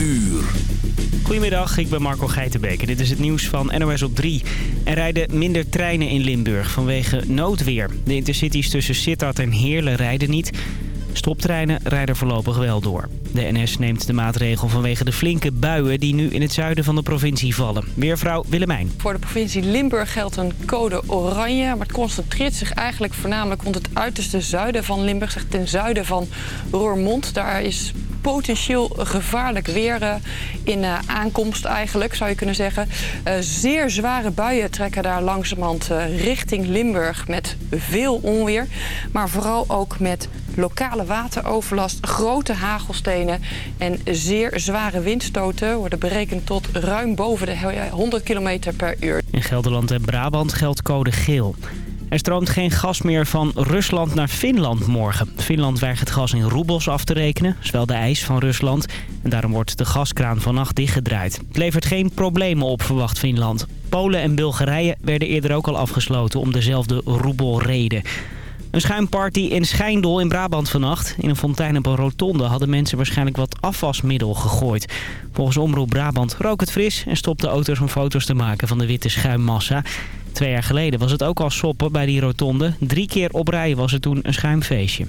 uur. Goedemiddag, ik ben Marco Geitenbeek en dit is het nieuws van NOS op 3. Er rijden minder treinen in Limburg vanwege noodweer. De intercities tussen Sittard en Heerlen rijden niet. Stoptreinen rijden voorlopig wel door. De NS neemt de maatregel vanwege de flinke buien die nu in het zuiden van de provincie vallen. Weervrouw Willemijn. Voor de provincie Limburg geldt een code oranje. Maar het concentreert zich eigenlijk voornamelijk rond het uiterste zuiden van Limburg. Zeg ten zuiden van Roermond. Daar is potentieel gevaarlijk weer uh, in uh, aankomst eigenlijk, zou je kunnen zeggen. Uh, zeer zware buien trekken daar langzamerhand richting Limburg met veel onweer. Maar vooral ook met lokale wateroverlast, grote hagelstenen en zeer zware windstoten worden berekend tot ruim boven de 100 km per uur. In Gelderland en Brabant geldt code geel. Er stroomt geen gas meer van Rusland naar Finland morgen. Finland weigert gas in roebels af te rekenen, zowel de eis van Rusland. En daarom wordt de gaskraan vannacht dichtgedraaid. Het levert geen problemen op, verwacht Finland. Polen en Bulgarije werden eerder ook al afgesloten om dezelfde roebelreden. Een schuimparty in Schijndel in Brabant vannacht. In een fontein op een rotonde hadden mensen waarschijnlijk wat afwasmiddel gegooid. Volgens Omroep Brabant rook het fris en stopte auto's om foto's te maken van de witte schuimmassa. Twee jaar geleden was het ook al soppen bij die rotonde. Drie keer op rij was het toen een schuimfeestje.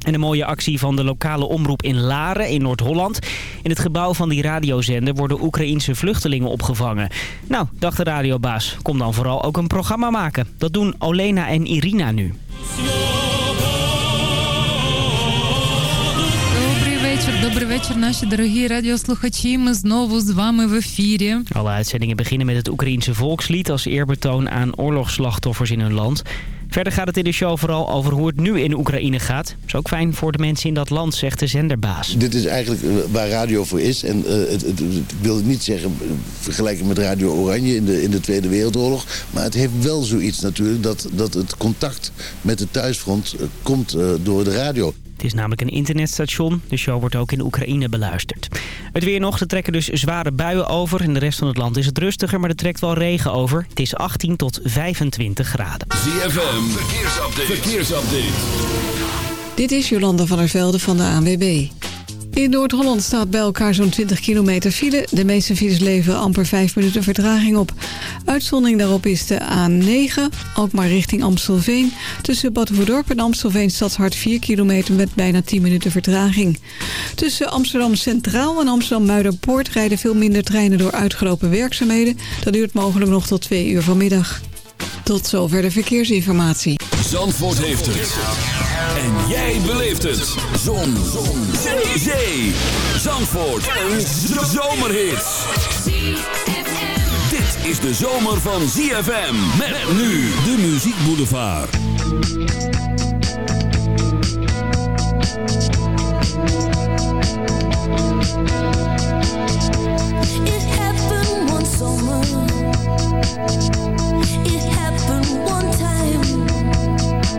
En een mooie actie van de lokale omroep in Laren in Noord-Holland. In het gebouw van die radiozender worden Oekraïense vluchtelingen opgevangen. Nou, dacht de radiobaas, kom dan vooral ook een programma maken. Dat doen Olena en Irina nu. Добрий вечір, наші дорогі радіослухачі. Ми знову з вами в ефірі. Alle uitzendingen beginnen met het Oekraïense volkslied als eerbetoon aan oorlogsslachtoffers in hun land. Verder gaat het in de show vooral over hoe het nu in Oekraïne gaat. is ook fijn voor de mensen in dat land, zegt de zenderbaas. Dit is eigenlijk waar radio voor is. En uh, het, het, ik wil het niet zeggen vergelijken met Radio Oranje in de, in de Tweede Wereldoorlog. Maar het heeft wel zoiets natuurlijk dat, dat het contact met de thuisfront uh, komt uh, door de radio. Het is namelijk een internetstation. De show wordt ook in Oekraïne beluisterd. Het weer nog. Er trekken dus zware buien over. In de rest van het land is het rustiger, maar er trekt wel regen over. Het is 18 tot 25 graden. ZFM, verkeersupdate. verkeersupdate. Dit is Jolanda van der Velde van de ANWB. In Noord-Holland staat bij elkaar zo'n 20 kilometer file. De meeste files leveren amper 5 minuten vertraging op. Uitzondering daarop is de A9, ook maar richting Amstelveen. Tussen Bad Hoeverdorp en Amstelveen Stadshart 4 kilometer met bijna 10 minuten vertraging. Tussen Amsterdam Centraal en Amsterdam Muiderpoort rijden veel minder treinen door uitgelopen werkzaamheden. Dat duurt mogelijk nog tot 2 uur vanmiddag. Tot zover de verkeersinformatie. Zandvoort heeft het. En jij beleeft het. Zon. Zon. Zee. Zee. Zandvoort. Een zomerhit. Dit is de zomer van ZFM. Met nu de Muziek Boulevard. It happened one summer.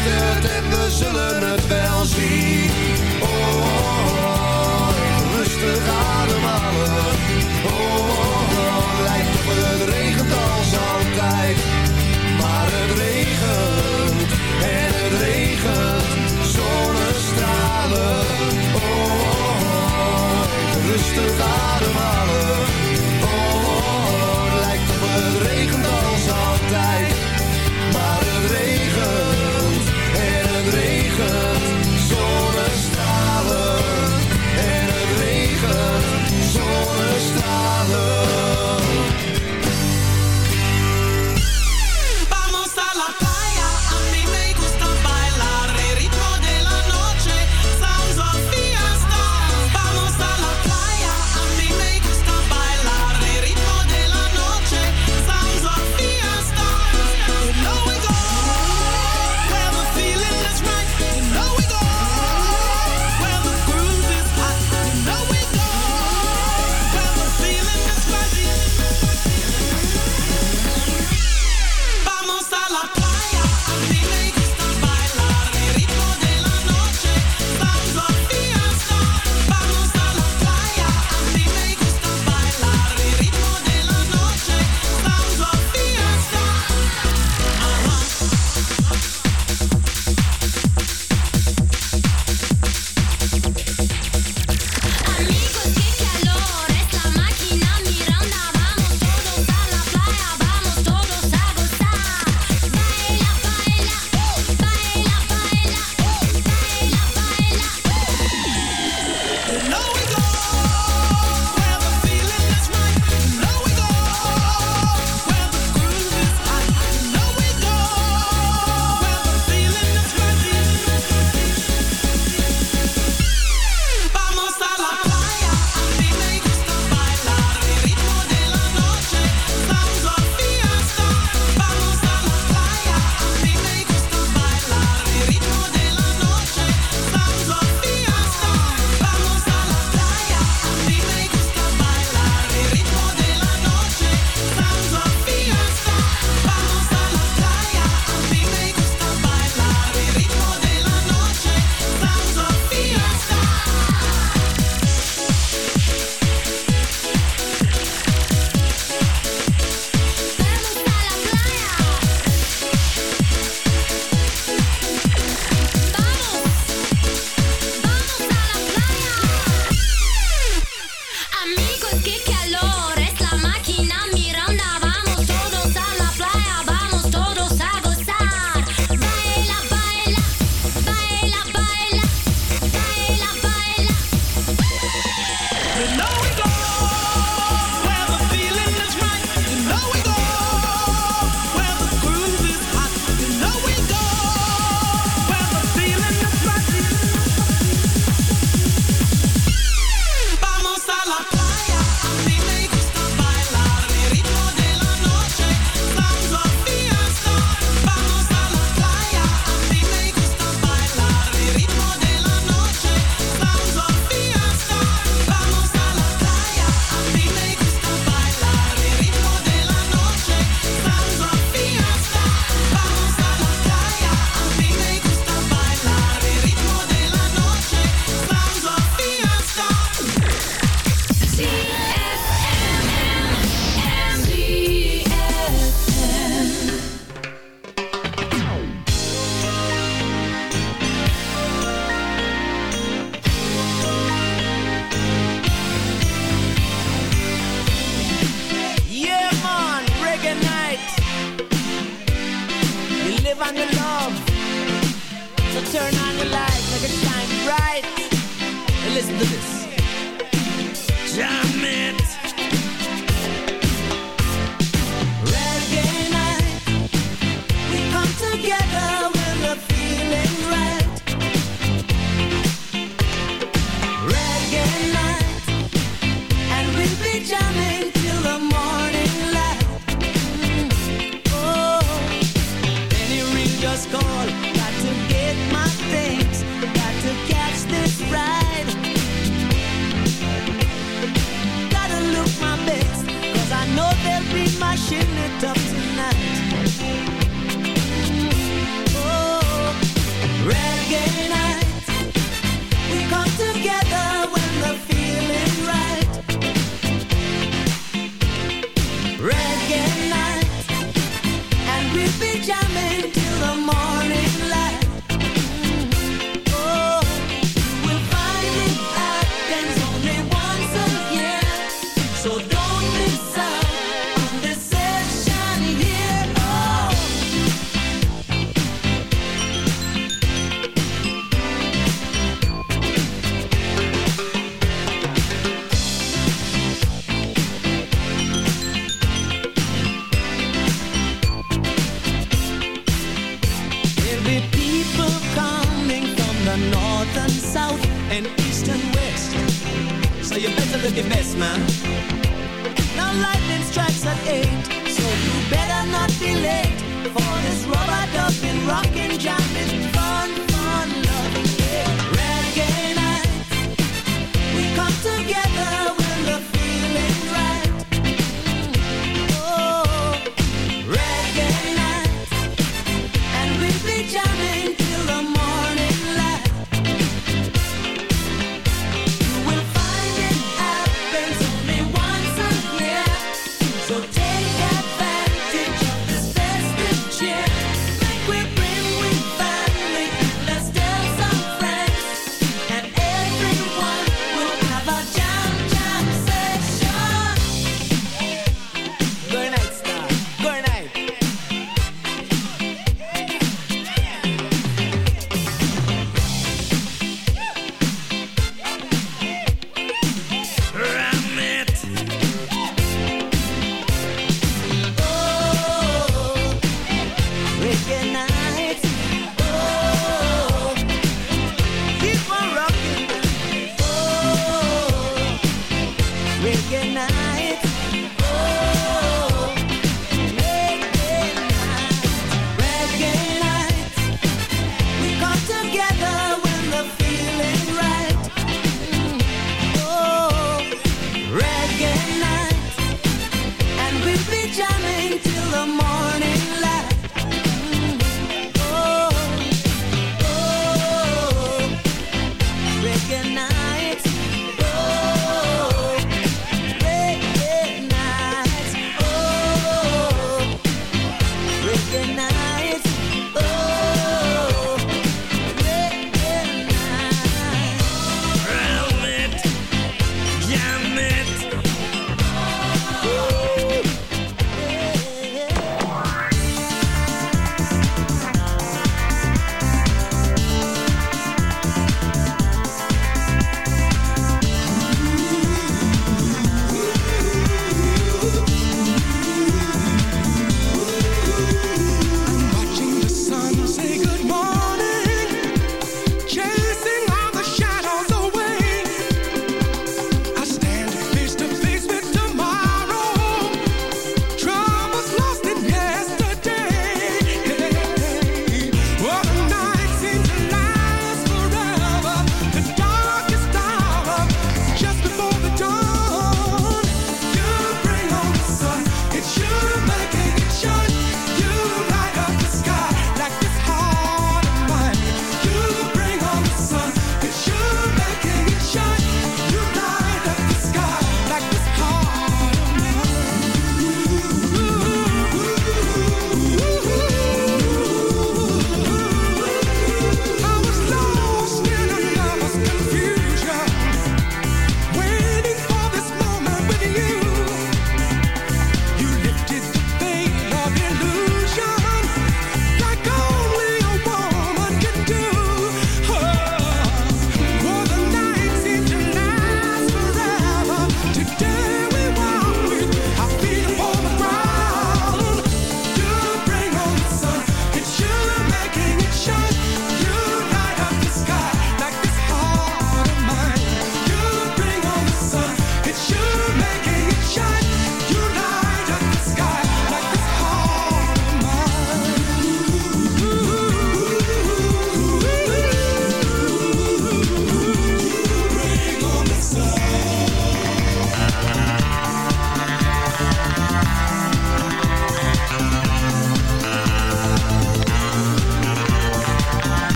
het en we zullen het wel zien. Oh, oh, oh, oh rustig aan.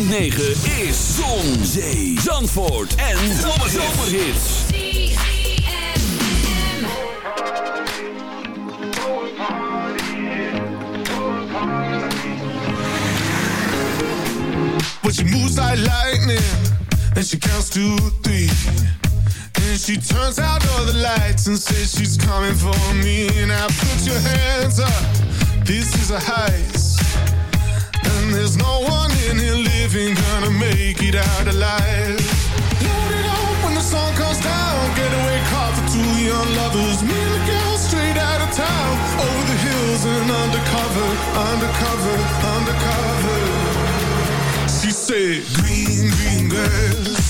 106.9 is Zon, Zee, Zandvoort en Zomerhits. But she moves like lightning And she counts to three. And she turns out all the lights And says she's coming for me. And I put your hands up. This is a heist. There's no one in here living gonna make it out alive. Load it up when the sun comes down. Getaway car for two young lovers. Me and the girl straight out of town. Over the hills and undercover, undercover, undercover. She said, Green, green grass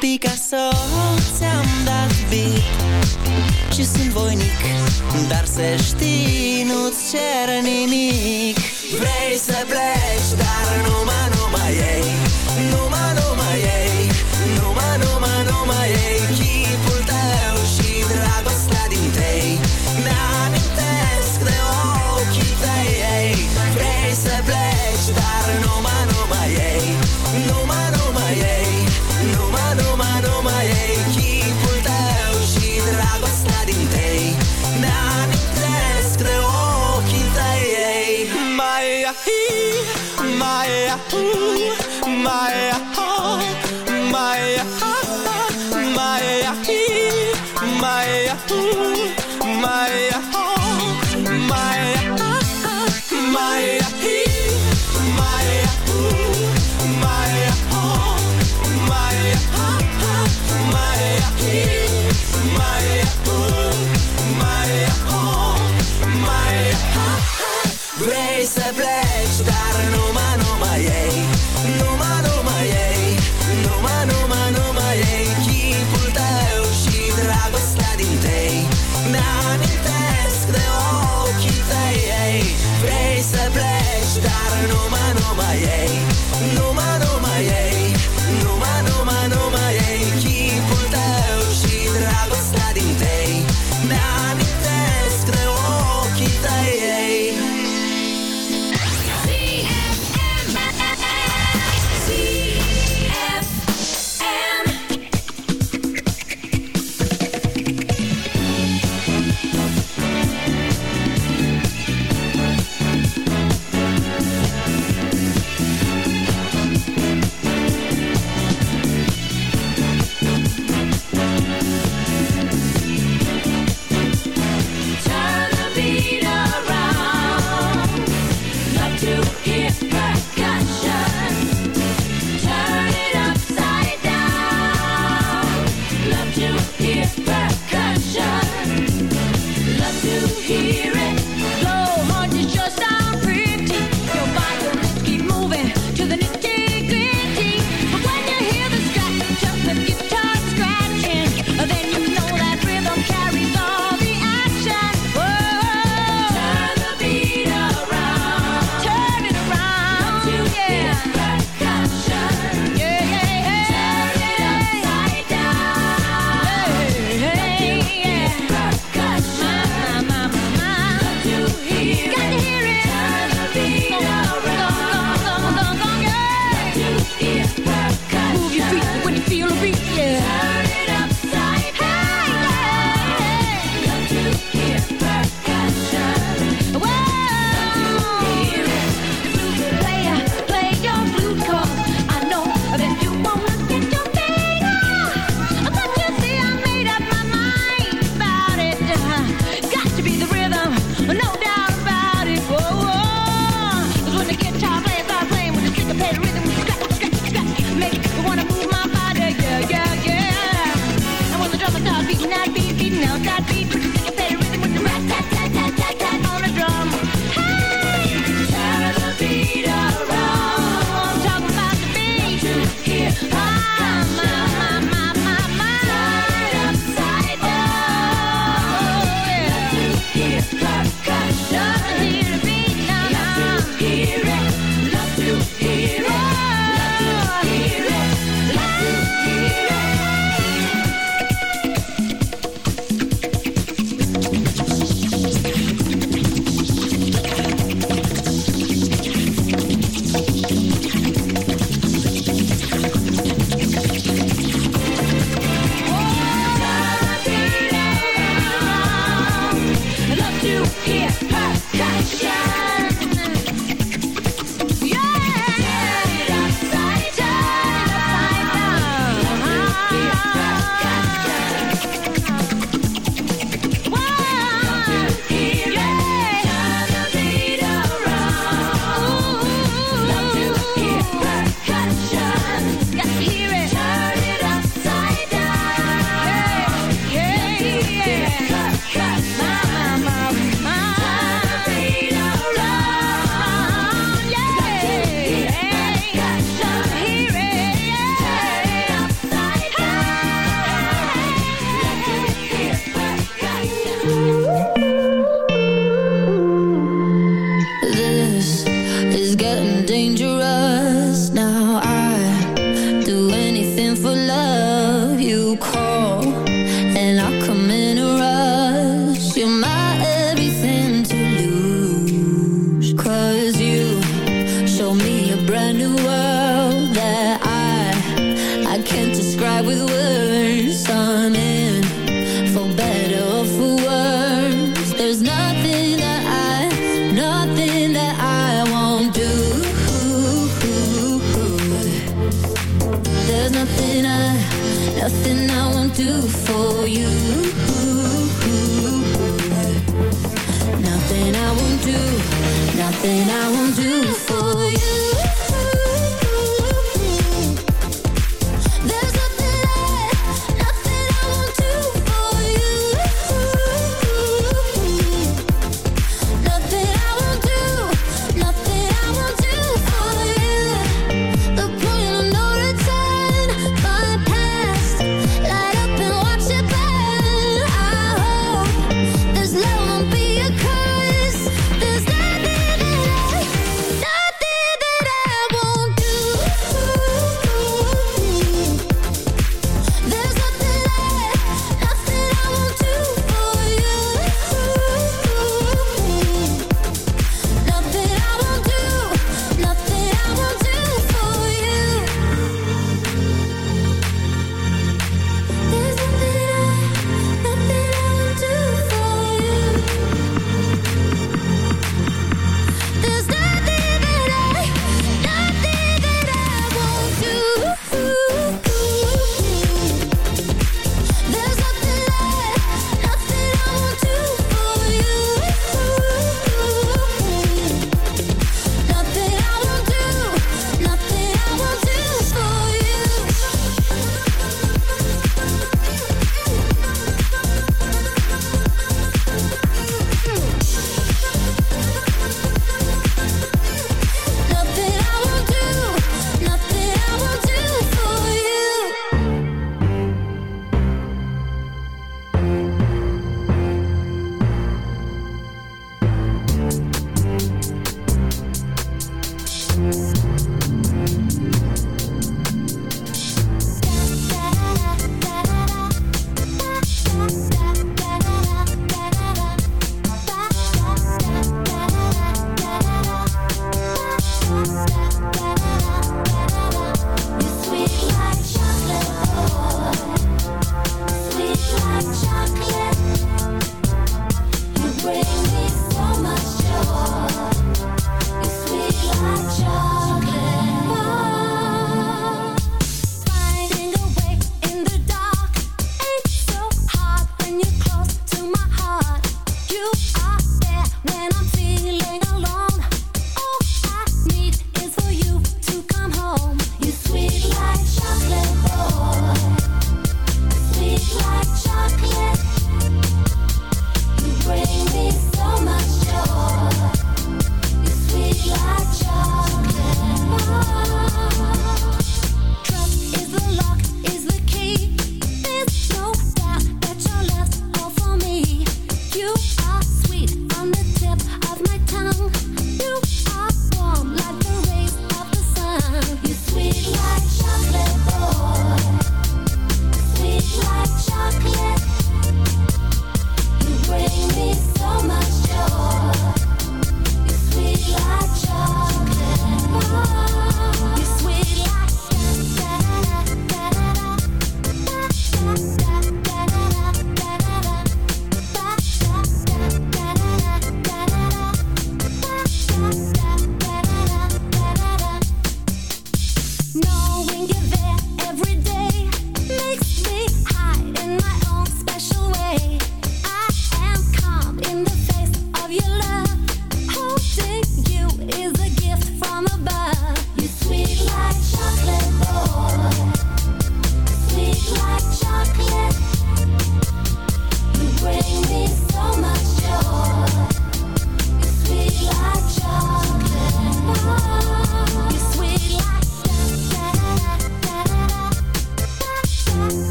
Picasso Ți-am dat beat. Și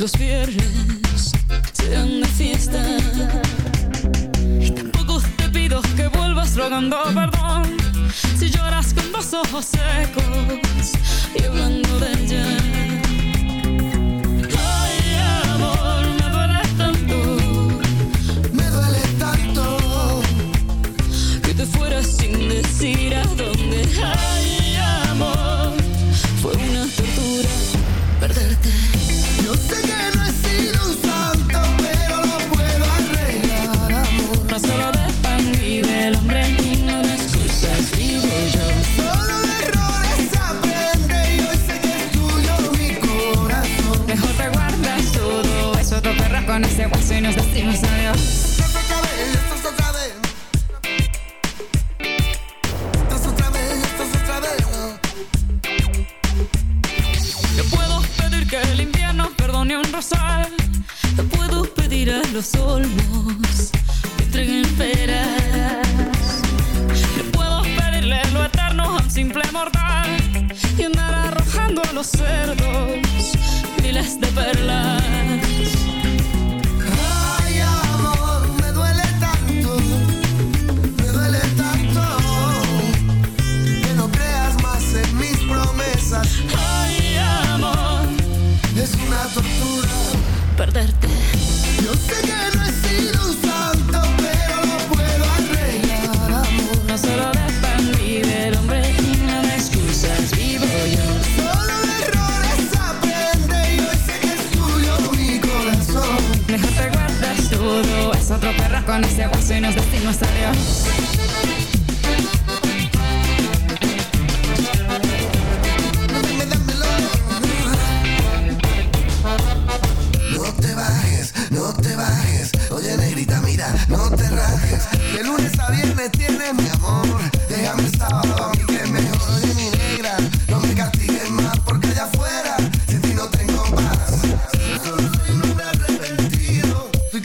los viernes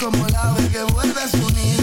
como el ave que vuelve a su nido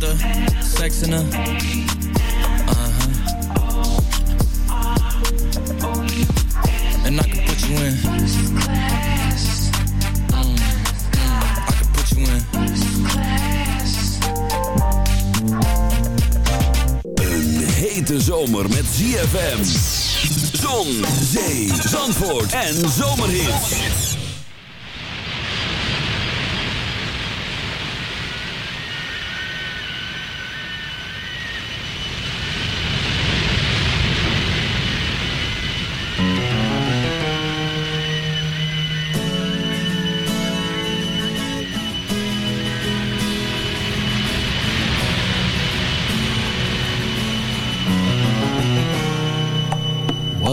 The sex in her. Uh-huh. And I can put you in. I can put you in. Een hete zomer met ZFM. Zon, zee, zandvoort en zomerhits.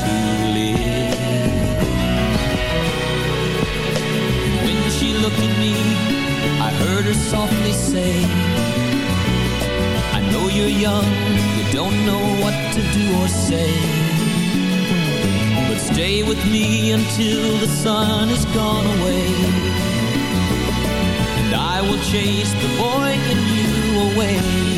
tulip. When she looked at me, I heard her softly say, I know you're young, you don't know what to do or say. But stay with me until the sun has gone away. And I will chase the boy in you away.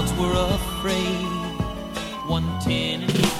crowds were afraid. 110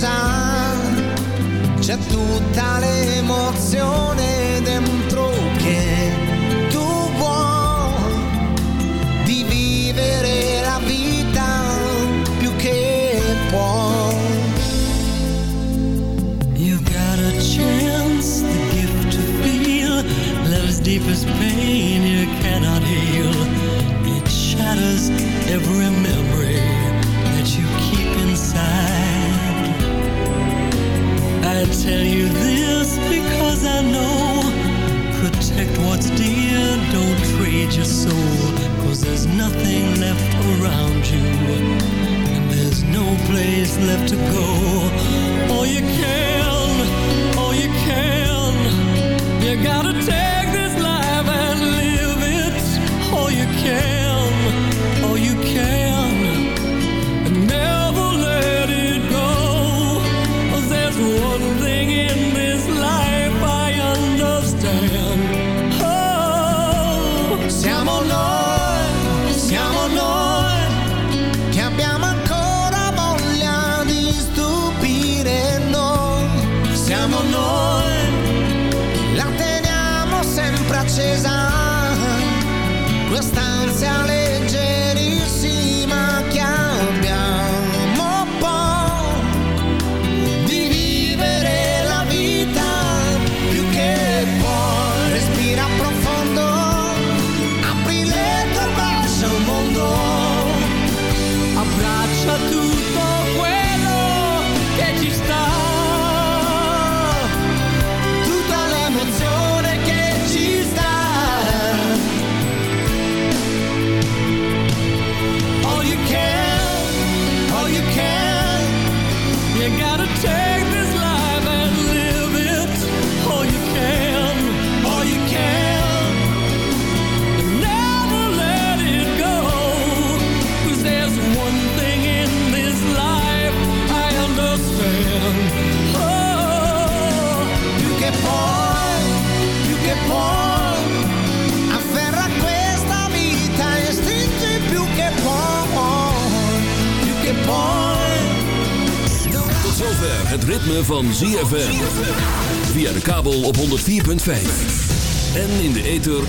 attesa, c'è tutta l'emozione. your soul Cause there's nothing left around you. And there's no place left to go. All you can, all you can You gotta take